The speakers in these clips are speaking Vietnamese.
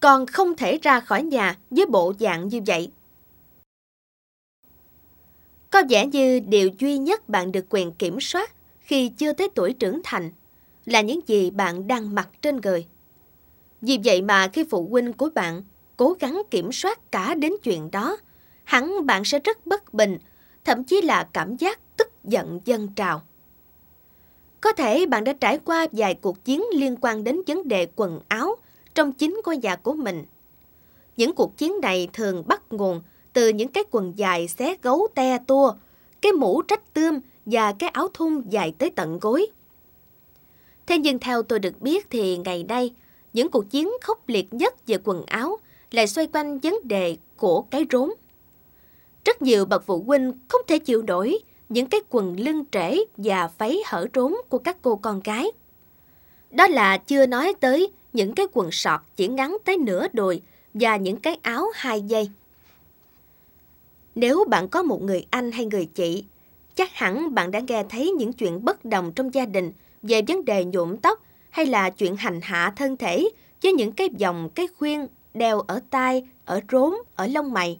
còn không thể ra khỏi nhà với bộ dạng như vậy. Có vẻ như điều duy nhất bạn được quyền kiểm soát khi chưa tới tuổi trưởng thành là những gì bạn đang mặc trên người. Vì vậy mà khi phụ huynh của bạn cố gắng kiểm soát cả đến chuyện đó, hẳn bạn sẽ rất bất bình, thậm chí là cảm giác tức giận dân trào. Có thể bạn đã trải qua vài cuộc chiến liên quan đến vấn đề quần áo trong chính ngôi nhà của mình. Những cuộc chiến này thường bắt nguồn từ những cái quần dài xé gấu te tua, cái mũ trách tươm và cái áo thun dài tới tận gối. Thế nhưng theo tôi được biết thì ngày nay, những cuộc chiến khốc liệt nhất về quần áo lại xoay quanh vấn đề của cái rốn. Rất nhiều bậc phụ huynh không thể chịu nổi những cái quần lưng trễ và váy hở rốn của các cô con gái. Đó là chưa nói tới những cái quần sọt chỉ ngắn tới nửa đùi và những cái áo hai dây. Nếu bạn có một người anh hay người chị, chắc hẳn bạn đã nghe thấy những chuyện bất đồng trong gia đình về vấn đề nhuộm tóc hay là chuyện hành hạ thân thể với những cái vòng cái khuyên đeo ở tai, ở rốn, ở lông mày.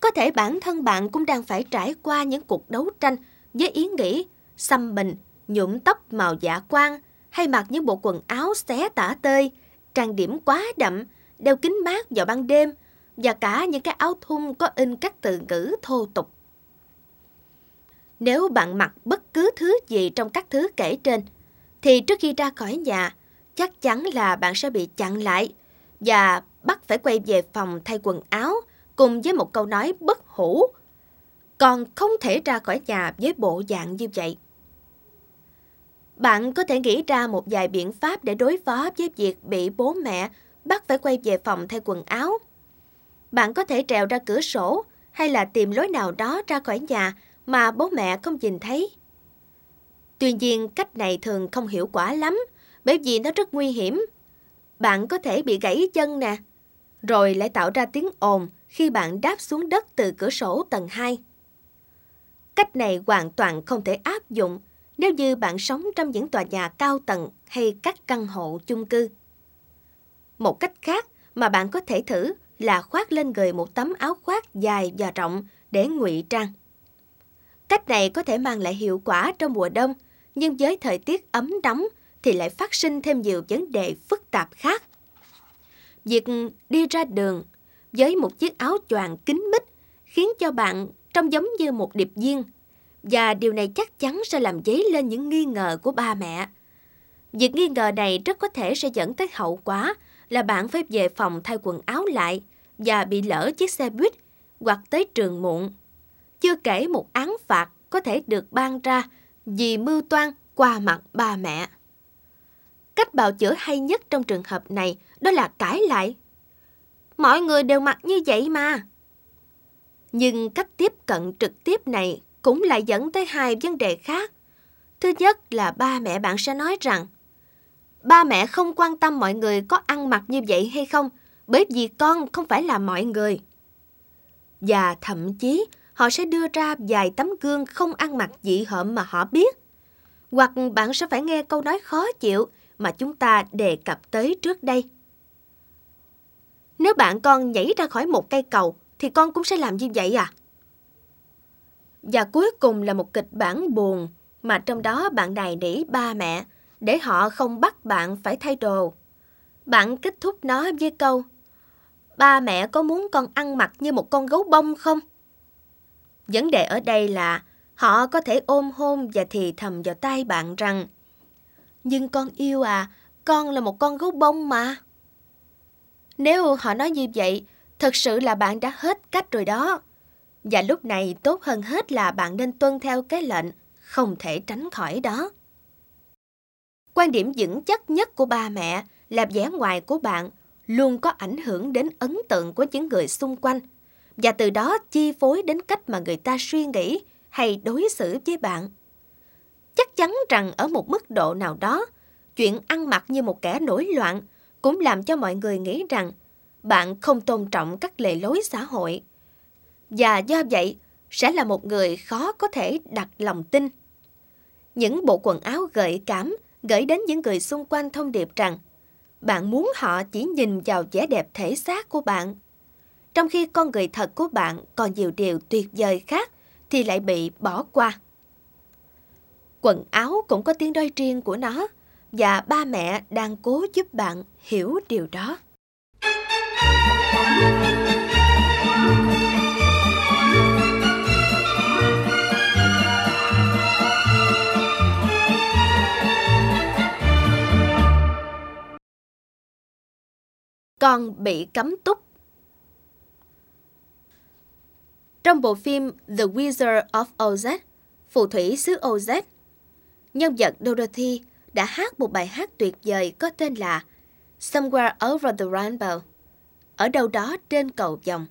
Có thể bản thân bạn cũng đang phải trải qua những cuộc đấu tranh với ý nghĩ xăm mình, nhuộm tóc màu dạ quang hay mặc những bộ quần áo xé tả tơi, trang điểm quá đậm, đeo kính mát vào ban đêm và cả những cái áo thun có in các từ ngữ thô tục. Nếu bạn mặc bất cứ thứ gì trong các thứ kể trên, thì trước khi ra khỏi nhà, chắc chắn là bạn sẽ bị chặn lại và bắt phải quay về phòng thay quần áo cùng với một câu nói bất hủ. Còn không thể ra khỏi nhà với bộ dạng như vậy. Bạn có thể nghĩ ra một vài biện pháp để đối phó với việc bị bố mẹ bắt phải quay về phòng thay quần áo. Bạn có thể trèo ra cửa sổ hay là tìm lối nào đó ra khỏi nhà mà bố mẹ không nhìn thấy. Tuy nhiên, cách này thường không hiệu quả lắm, bởi vì nó rất nguy hiểm. Bạn có thể bị gãy chân nè, rồi lại tạo ra tiếng ồn khi bạn đáp xuống đất từ cửa sổ tầng 2. Cách này hoàn toàn không thể áp dụng nếu như bạn sống trong những tòa nhà cao tầng hay các căn hộ chung cư. Một cách khác mà bạn có thể thử là khoác lên người một tấm áo khoác dài và rộng để ngụy trang. Cách này có thể mang lại hiệu quả trong mùa đông, nhưng với thời tiết ấm nóng thì lại phát sinh thêm nhiều vấn đề phức tạp khác. Việc đi ra đường với một chiếc áo choàng kín mít khiến cho bạn trông giống như một điệp viên và điều này chắc chắn sẽ làm dấy lên những nghi ngờ của ba mẹ. Việc nghi ngờ này rất có thể sẽ dẫn tới hậu quả là bạn phải về phòng thay quần áo lại và bị lỡ chiếc xe buýt hoặc tới trường muộn. Chưa kể một án phạt có thể được ban ra vì mưu toan qua mặt ba mẹ. Cách bào chữa hay nhất trong trường hợp này đó là cãi lại. Mọi người đều mặc như vậy mà. Nhưng cách tiếp cận trực tiếp này cũng lại dẫn tới hai vấn đề khác. Thứ nhất là ba mẹ bạn sẽ nói rằng, ba mẹ không quan tâm mọi người có ăn mặc như vậy hay không, bởi vì con không phải là mọi người. Và thậm chí, họ sẽ đưa ra vài tấm gương không ăn mặc dị hợm mà họ biết. Hoặc bạn sẽ phải nghe câu nói khó chịu mà chúng ta đề cập tới trước đây. Nếu bạn con nhảy ra khỏi một cây cầu, thì con cũng sẽ làm như vậy à? Và cuối cùng là một kịch bản buồn mà trong đó bạn này nỉ ba mẹ để họ không bắt bạn phải thay đồ. Bạn kết thúc nó với câu Ba mẹ có muốn con ăn mặc như một con gấu bông không? Vấn đề ở đây là họ có thể ôm hôn và thì thầm vào tay bạn rằng Nhưng con yêu à, con là một con gấu bông mà. Nếu họ nói như vậy, thật sự là bạn đã hết cách rồi đó. Và lúc này tốt hơn hết là bạn nên tuân theo cái lệnh, không thể tránh khỏi đó. Quan điểm vững chắc nhất của ba mẹ là vẻ ngoài của bạn luôn có ảnh hưởng đến ấn tượng của những người xung quanh và từ đó chi phối đến cách mà người ta suy nghĩ hay đối xử với bạn. Chắc chắn rằng ở một mức độ nào đó, chuyện ăn mặc như một kẻ nổi loạn cũng làm cho mọi người nghĩ rằng bạn không tôn trọng các lề lối xã hội. Và do vậy, sẽ là một người khó có thể đặt lòng tin. Những bộ quần áo gợi cảm gửi đến những người xung quanh thông điệp rằng bạn muốn họ chỉ nhìn vào vẻ đẹp thể xác của bạn. Trong khi con người thật của bạn còn nhiều điều tuyệt vời khác thì lại bị bỏ qua. Quần áo cũng có tiếng nói riêng của nó và ba mẹ đang cố giúp bạn hiểu điều đó. Con bị cấm túc Trong bộ phim The Wizard of Oz, Phù thủy xứ Oz, nhân vật Dorothy đã hát một bài hát tuyệt vời có tên là Somewhere Over the Rainbow, ở đâu đó trên cầu vòng.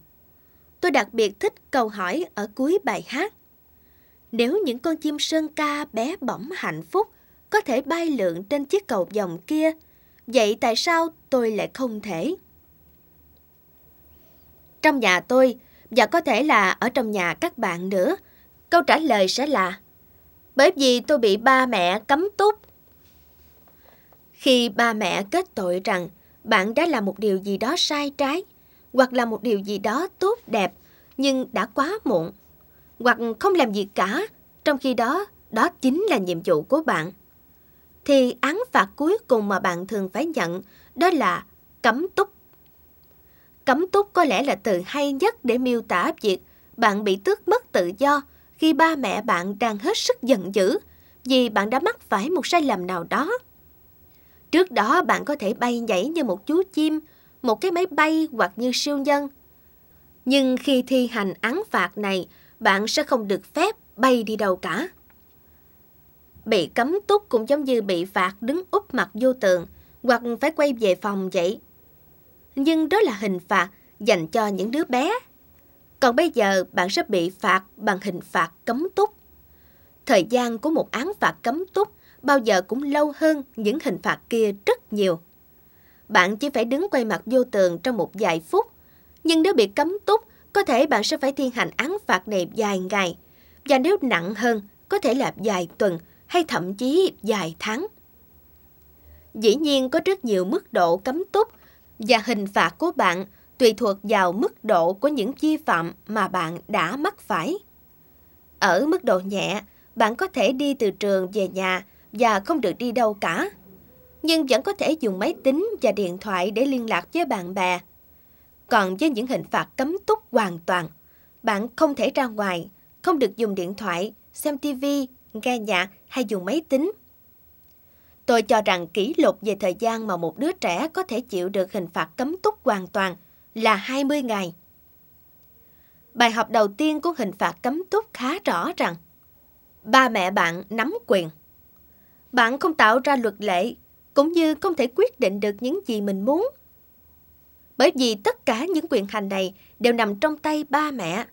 Tôi đặc biệt thích câu hỏi ở cuối bài hát. Nếu những con chim sơn ca bé bỏng hạnh phúc có thể bay lượn trên chiếc cầu vòng kia, vậy tại sao tôi lại không thể? Trong nhà tôi, và có thể là ở trong nhà các bạn nữa, câu trả lời sẽ là Bởi vì tôi bị ba mẹ cấm túc. Khi ba mẹ kết tội rằng bạn đã làm một điều gì đó sai trái, hoặc là một điều gì đó tốt đẹp, nhưng đã quá muộn, hoặc không làm gì cả, trong khi đó, đó chính là nhiệm vụ của bạn. Thì án phạt cuối cùng mà bạn thường phải nhận đó là cấm túc. Cấm túc có lẽ là từ hay nhất để miêu tả việc bạn bị tước mất tự do khi ba mẹ bạn đang hết sức giận dữ vì bạn đã mắc phải một sai lầm nào đó. Trước đó bạn có thể bay nhảy như một chú chim, một cái máy bay hoặc như siêu nhân. Nhưng khi thi hành án phạt này, bạn sẽ không được phép bay đi đâu cả. Bị cấm túc cũng giống như bị phạt đứng úp mặt vô tường hoặc phải quay về phòng vậy. Nhưng đó là hình phạt dành cho những đứa bé. Còn bây giờ bạn sẽ bị phạt bằng hình phạt cấm túc. Thời gian của một án phạt cấm túc bao giờ cũng lâu hơn những hình phạt kia rất nhiều. Bạn chỉ phải đứng quay mặt vô tường trong một vài phút, nhưng nếu bị cấm túc, có thể bạn sẽ phải thi hành án phạt này vài ngày, và nếu nặng hơn, có thể là vài tuần hay thậm chí vài tháng. Dĩ nhiên có rất nhiều mức độ cấm túc và hình phạt của bạn tùy thuộc vào mức độ của những vi phạm mà bạn đã mắc phải. Ở mức độ nhẹ, bạn có thể đi từ trường về nhà và không được đi đâu cả. Nhưng vẫn có thể dùng máy tính và điện thoại để liên lạc với bạn bè. Còn với những hình phạt cấm túc hoàn toàn, bạn không thể ra ngoài, không được dùng điện thoại, xem TV, nghe nhạc hay dùng máy tính. Tôi cho rằng kỷ lục về thời gian mà một đứa trẻ có thể chịu được hình phạt cấm túc hoàn toàn là 20 ngày. Bài học đầu tiên của hình phạt cấm túc khá rõ rằng ba mẹ bạn nắm quyền. Bạn không tạo ra luật lệ, cũng như không thể quyết định được những gì mình muốn. Bởi vì tất cả những quyền hành này đều nằm trong tay ba mẹ.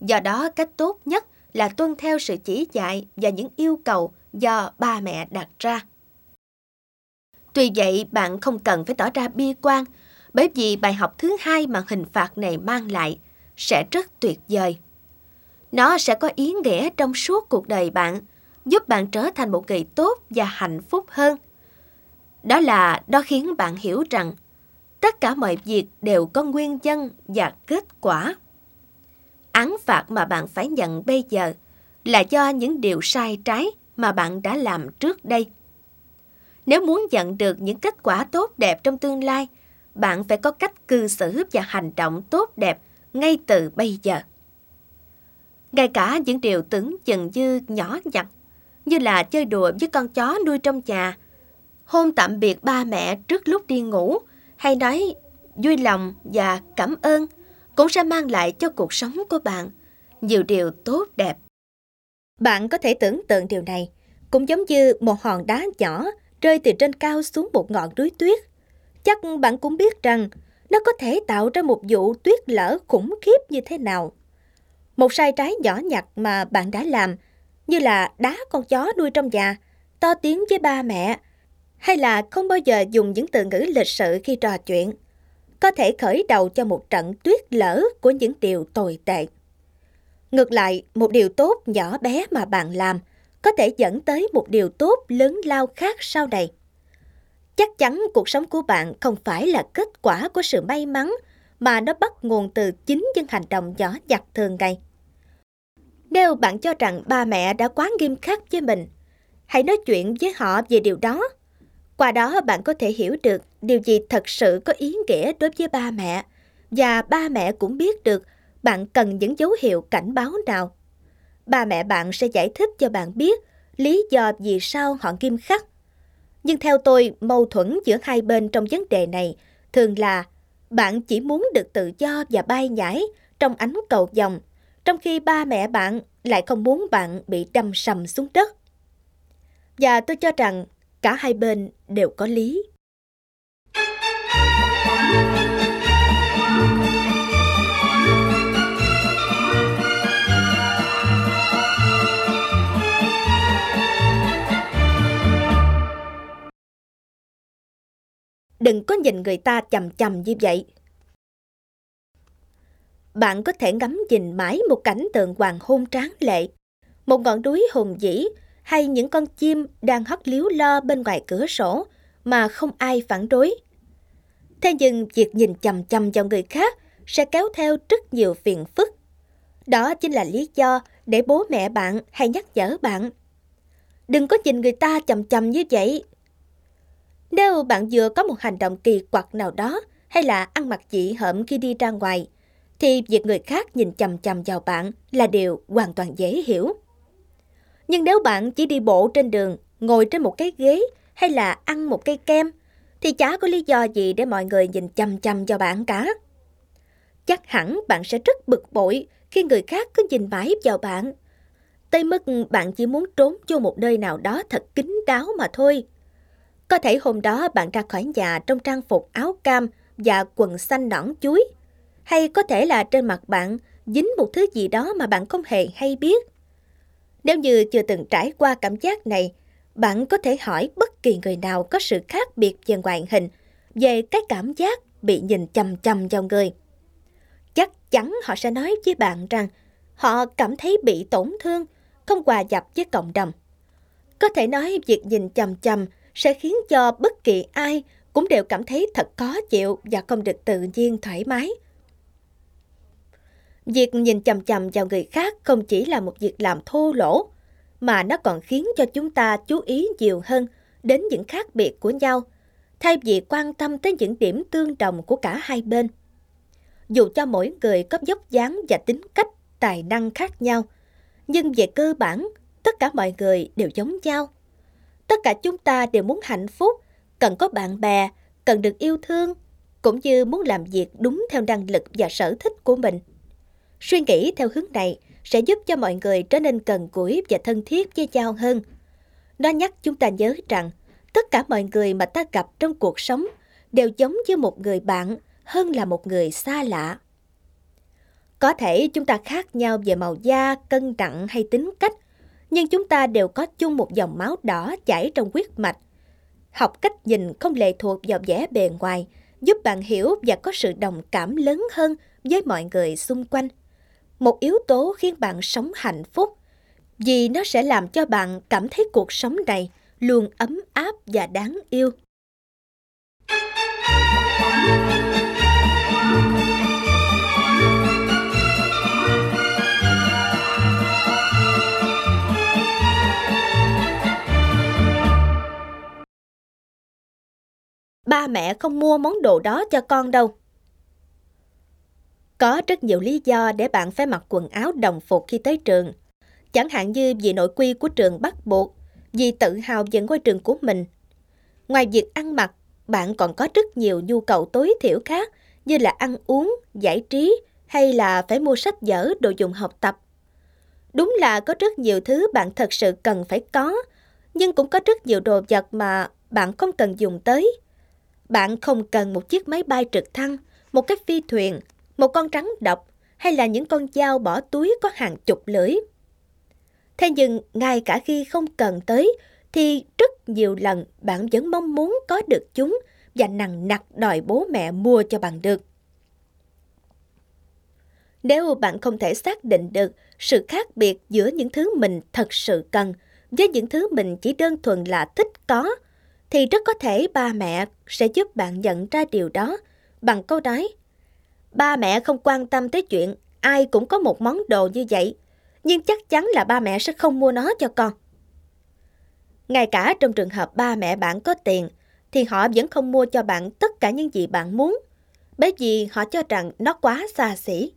Do đó, cách tốt nhất là tuân theo sự chỉ dạy và những yêu cầu do ba mẹ đặt ra. Tuy vậy, bạn không cần phải tỏ ra bi quan, bởi vì bài học thứ hai mà hình phạt này mang lại sẽ rất tuyệt vời. Nó sẽ có ý nghĩa trong suốt cuộc đời bạn, giúp bạn trở thành một người tốt và hạnh phúc hơn. Đó là đó khiến bạn hiểu rằng tất cả mọi việc đều có nguyên nhân và kết quả. Án phạt mà bạn phải nhận bây giờ là do những điều sai trái mà bạn đã làm trước đây. Nếu muốn nhận được những kết quả tốt đẹp trong tương lai, bạn phải có cách cư xử và hành động tốt đẹp ngay từ bây giờ. Ngay cả những điều tưởng chừng như nhỏ nhặt, như là chơi đùa với con chó nuôi trong nhà, hôn tạm biệt ba mẹ trước lúc đi ngủ, hay nói vui lòng và cảm ơn, cũng sẽ mang lại cho cuộc sống của bạn nhiều điều tốt đẹp. Bạn có thể tưởng tượng điều này, cũng giống như một hòn đá nhỏ rơi từ trên cao xuống một ngọn núi tuyết. Chắc bạn cũng biết rằng nó có thể tạo ra một vụ tuyết lở khủng khiếp như thế nào. Một sai trái nhỏ nhặt mà bạn đã làm, như là đá con chó nuôi trong nhà, to tiếng với ba mẹ, hay là không bao giờ dùng những từ ngữ lịch sự khi trò chuyện, có thể khởi đầu cho một trận tuyết lở của những điều tồi tệ. Ngược lại, một điều tốt nhỏ bé mà bạn làm có thể dẫn tới một điều tốt lớn lao khác sau này. Chắc chắn cuộc sống của bạn không phải là kết quả của sự may mắn, mà nó bắt nguồn từ chính những hành động nhỏ nhặt thường ngày. Nếu bạn cho rằng ba mẹ đã quá nghiêm khắc với mình, hãy nói chuyện với họ về điều đó. Qua đó bạn có thể hiểu được điều gì thật sự có ý nghĩa đối với ba mẹ và ba mẹ cũng biết được bạn cần những dấu hiệu cảnh báo nào. Ba mẹ bạn sẽ giải thích cho bạn biết lý do vì sao họ nghiêm khắc. Nhưng theo tôi, mâu thuẫn giữa hai bên trong vấn đề này thường là bạn chỉ muốn được tự do và bay nhảy trong ánh cầu vồng, trong khi ba mẹ bạn lại không muốn bạn bị đâm sầm xuống đất. Và tôi cho rằng cả hai bên đều có lý. Đừng có nhìn người ta chầm chầm như vậy. Bạn có thể ngắm nhìn mãi một cảnh tượng hoàng hôn tráng lệ, một ngọn núi hùng vĩ hay những con chim đang hót líu lo bên ngoài cửa sổ mà không ai phản đối. Thế nhưng việc nhìn chầm chầm vào người khác sẽ kéo theo rất nhiều phiền phức. Đó chính là lý do để bố mẹ bạn hay nhắc nhở bạn. Đừng có nhìn người ta chầm chầm như vậy. Nếu bạn vừa có một hành động kỳ quặc nào đó hay là ăn mặc dị hợm khi đi ra ngoài, thì việc người khác nhìn chầm chầm vào bạn là điều hoàn toàn dễ hiểu. Nhưng nếu bạn chỉ đi bộ trên đường, ngồi trên một cái ghế hay là ăn một cây kem, thì chả có lý do gì để mọi người nhìn chầm chầm vào bạn cả. Chắc hẳn bạn sẽ rất bực bội khi người khác cứ nhìn mãi vào bạn. Tới mức bạn chỉ muốn trốn vô một nơi nào đó thật kín đáo mà thôi. Có thể hôm đó bạn ra khỏi nhà trong trang phục áo cam và quần xanh nõn chuối. Hay có thể là trên mặt bạn dính một thứ gì đó mà bạn không hề hay biết. Nếu như chưa từng trải qua cảm giác này, bạn có thể hỏi bất kỳ người nào có sự khác biệt về ngoại hình, về cái cảm giác bị nhìn chầm chầm vào người. Chắc chắn họ sẽ nói với bạn rằng họ cảm thấy bị tổn thương, không hòa nhập với cộng đồng. Có thể nói việc nhìn chầm chầm sẽ khiến cho bất kỳ ai cũng đều cảm thấy thật khó chịu và không được tự nhiên thoải mái. Việc nhìn chầm chầm vào người khác không chỉ là một việc làm thô lỗ, mà nó còn khiến cho chúng ta chú ý nhiều hơn đến những khác biệt của nhau, thay vì quan tâm tới những điểm tương đồng của cả hai bên. Dù cho mỗi người có dốc dáng và tính cách, tài năng khác nhau, nhưng về cơ bản, tất cả mọi người đều giống nhau. Tất cả chúng ta đều muốn hạnh phúc, cần có bạn bè, cần được yêu thương, cũng như muốn làm việc đúng theo năng lực và sở thích của mình. Suy nghĩ theo hướng này sẽ giúp cho mọi người trở nên gần gũi và thân thiết với nhau hơn. Nó nhắc chúng ta nhớ rằng tất cả mọi người mà ta gặp trong cuộc sống đều giống như một người bạn hơn là một người xa lạ. Có thể chúng ta khác nhau về màu da, cân nặng hay tính cách, nhưng chúng ta đều có chung một dòng máu đỏ chảy trong huyết mạch. Học cách nhìn không lệ thuộc vào vẻ bề ngoài, giúp bạn hiểu và có sự đồng cảm lớn hơn với mọi người xung quanh một yếu tố khiến bạn sống hạnh phúc, vì nó sẽ làm cho bạn cảm thấy cuộc sống này luôn ấm áp và đáng yêu. Ba mẹ không mua món đồ đó cho con đâu có rất nhiều lý do để bạn phải mặc quần áo đồng phục khi tới trường. Chẳng hạn như vì nội quy của trường bắt buộc, vì tự hào về ngôi trường của mình. Ngoài việc ăn mặc, bạn còn có rất nhiều nhu cầu tối thiểu khác như là ăn uống, giải trí hay là phải mua sách vở, đồ dùng học tập. Đúng là có rất nhiều thứ bạn thật sự cần phải có, nhưng cũng có rất nhiều đồ vật mà bạn không cần dùng tới. Bạn không cần một chiếc máy bay trực thăng, một cái phi thuyền một con rắn độc hay là những con dao bỏ túi có hàng chục lưỡi. Thế nhưng ngay cả khi không cần tới thì rất nhiều lần bạn vẫn mong muốn có được chúng và nằng nặc đòi bố mẹ mua cho bằng được. Nếu bạn không thể xác định được sự khác biệt giữa những thứ mình thật sự cần với những thứ mình chỉ đơn thuần là thích có, thì rất có thể ba mẹ sẽ giúp bạn nhận ra điều đó bằng câu nói Ba mẹ không quan tâm tới chuyện ai cũng có một món đồ như vậy, nhưng chắc chắn là ba mẹ sẽ không mua nó cho con. Ngay cả trong trường hợp ba mẹ bạn có tiền, thì họ vẫn không mua cho bạn tất cả những gì bạn muốn, bởi vì họ cho rằng nó quá xa xỉ.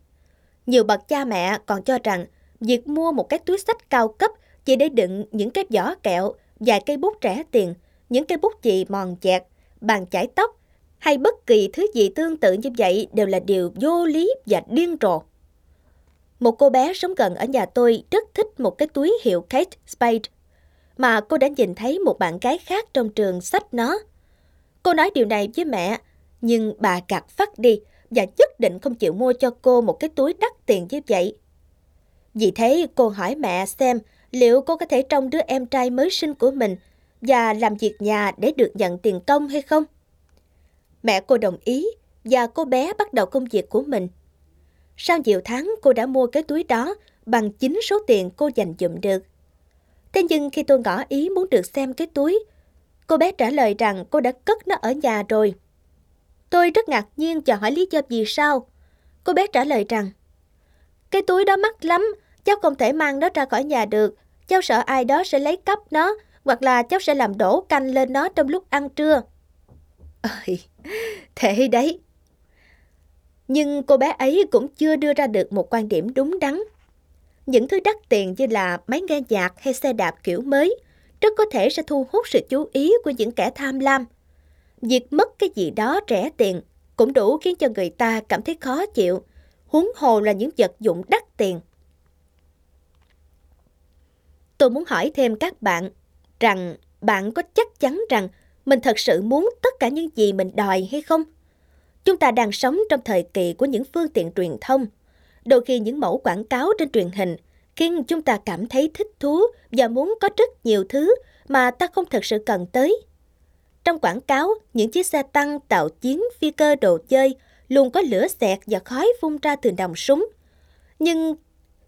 Nhiều bậc cha mẹ còn cho rằng việc mua một cái túi sách cao cấp chỉ để đựng những cái vỏ kẹo, vài cây bút rẻ tiền, những cây bút chì mòn chẹt, bàn chải tóc hay bất kỳ thứ gì tương tự như vậy đều là điều vô lý và điên rồ. Một cô bé sống gần ở nhà tôi rất thích một cái túi hiệu Kate Spade mà cô đã nhìn thấy một bạn gái khác trong trường sách nó. Cô nói điều này với mẹ, nhưng bà gạt phát đi và nhất định không chịu mua cho cô một cái túi đắt tiền như vậy. Vì thế cô hỏi mẹ xem liệu cô có thể trông đứa em trai mới sinh của mình và làm việc nhà để được nhận tiền công hay không. Mẹ cô đồng ý và cô bé bắt đầu công việc của mình. Sau nhiều tháng cô đã mua cái túi đó bằng chính số tiền cô dành dụm được. Thế nhưng khi tôi ngỏ ý muốn được xem cái túi, cô bé trả lời rằng cô đã cất nó ở nhà rồi. Tôi rất ngạc nhiên và hỏi lý do vì sao. Cô bé trả lời rằng, cái túi đó mắc lắm, cháu không thể mang nó ra khỏi nhà được. Cháu sợ ai đó sẽ lấy cắp nó, hoặc là cháu sẽ làm đổ canh lên nó trong lúc ăn trưa. Ơi, thế đấy. Nhưng cô bé ấy cũng chưa đưa ra được một quan điểm đúng đắn. Những thứ đắt tiền như là máy nghe nhạc hay xe đạp kiểu mới rất có thể sẽ thu hút sự chú ý của những kẻ tham lam. Việc mất cái gì đó rẻ tiền cũng đủ khiến cho người ta cảm thấy khó chịu, huống hồ là những vật dụng đắt tiền. Tôi muốn hỏi thêm các bạn rằng bạn có chắc chắn rằng mình thật sự muốn tất cả những gì mình đòi hay không? Chúng ta đang sống trong thời kỳ của những phương tiện truyền thông. Đôi khi những mẫu quảng cáo trên truyền hình khiến chúng ta cảm thấy thích thú và muốn có rất nhiều thứ mà ta không thật sự cần tới. Trong quảng cáo, những chiếc xe tăng, tạo chiến, phi cơ đồ chơi luôn có lửa xẹt và khói phun ra từ nòng súng. Nhưng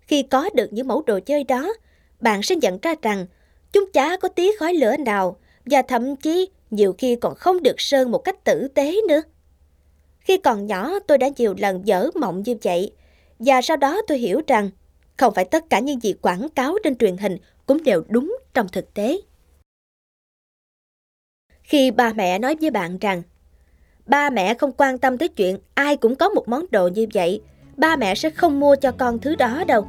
khi có được những mẫu đồ chơi đó, bạn sẽ nhận ra rằng chúng chả có tí khói lửa nào và thậm chí nhiều khi còn không được sơn một cách tử tế nữa. Khi còn nhỏ tôi đã nhiều lần dở mộng như vậy và sau đó tôi hiểu rằng không phải tất cả những gì quảng cáo trên truyền hình cũng đều đúng trong thực tế. Khi ba mẹ nói với bạn rằng ba mẹ không quan tâm tới chuyện ai cũng có một món đồ như vậy, ba mẹ sẽ không mua cho con thứ đó đâu.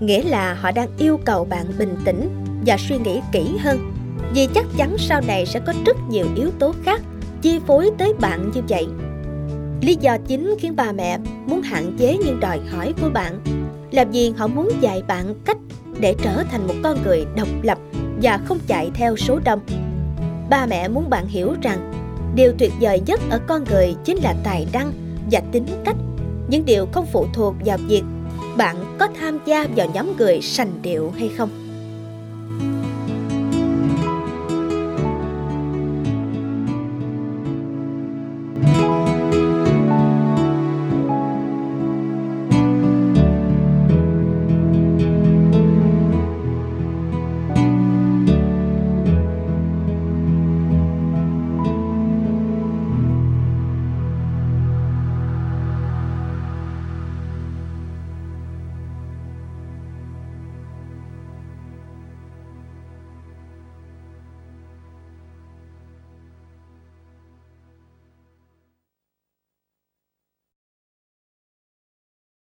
Nghĩa là họ đang yêu cầu bạn bình tĩnh và suy nghĩ kỹ hơn vì chắc chắn sau này sẽ có rất nhiều yếu tố khác chi phối tới bạn như vậy. Lý do chính khiến bà mẹ muốn hạn chế những đòi hỏi của bạn là vì họ muốn dạy bạn cách để trở thành một con người độc lập và không chạy theo số đông. Ba mẹ muốn bạn hiểu rằng điều tuyệt vời nhất ở con người chính là tài năng và tính cách. Những điều không phụ thuộc vào việc bạn có tham gia vào nhóm người sành điệu hay không.